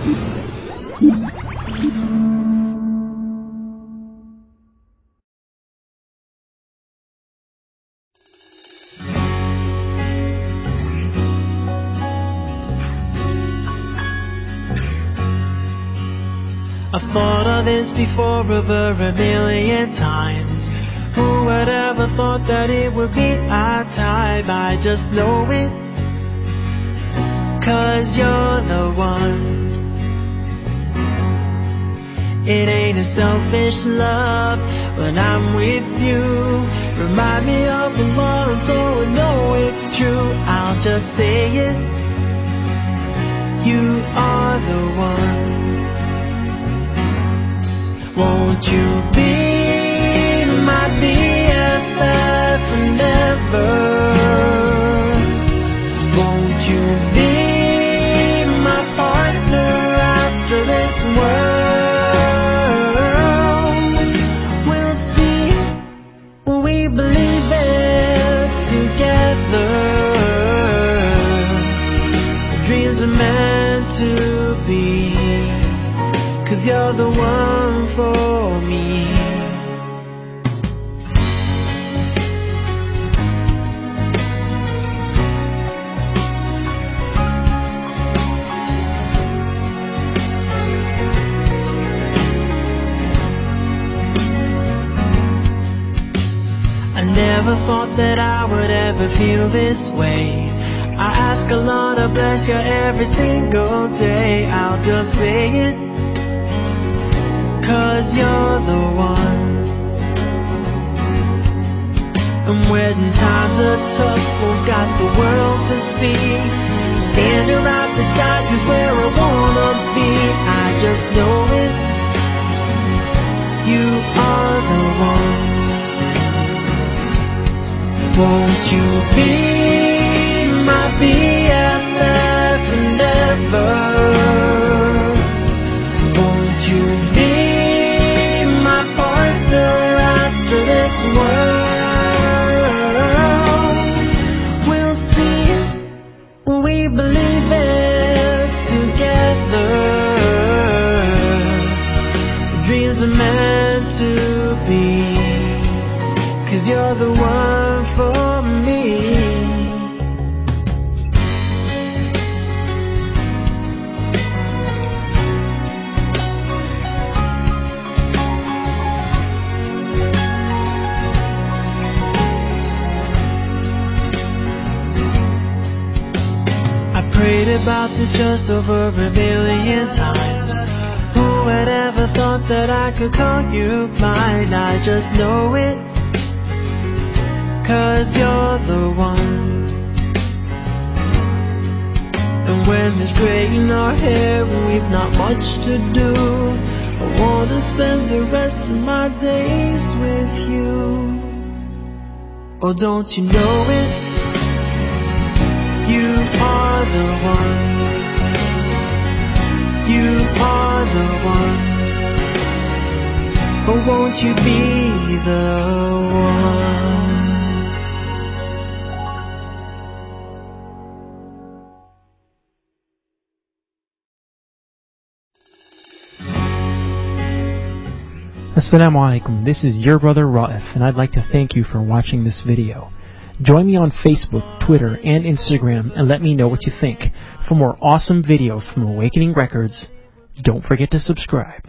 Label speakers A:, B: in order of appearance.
A: I've thought of this before over a million times. Who would ever thought that it would be our time? I just know it. Cause you're the It ain't a selfish love when I'm with you. Remind me of the love so I know it's true. I'll just say it. You are the one. Won't you be Cause you're the one for me. I never thought that I would ever feel this way. I ask Allah to bless you every single day. I'll just say it. Cause you're the one. And when times are tough, we've got the world to see. Standing right beside you's where I wanna be. I just know it. You are the one. Won't you be meant to be. Cause you're the one for me. I prayed about this just over a million times. Who had ever thought that I could call you mine? I just know it. Cause you're the one. And when there's gray in our hair and we've not much to do, I wanna spend the rest of my days with you. Oh, don't you know it? You are the one. You are the one. Oh, won't you be the one?
B: Assalamu alaikum, this is your brother Raef, and I'd like to thank you for watching this video. Join me on Facebook, Twitter, and Instagram, and let me know what you think. For more awesome videos from Awakening Records, don't forget to subscribe.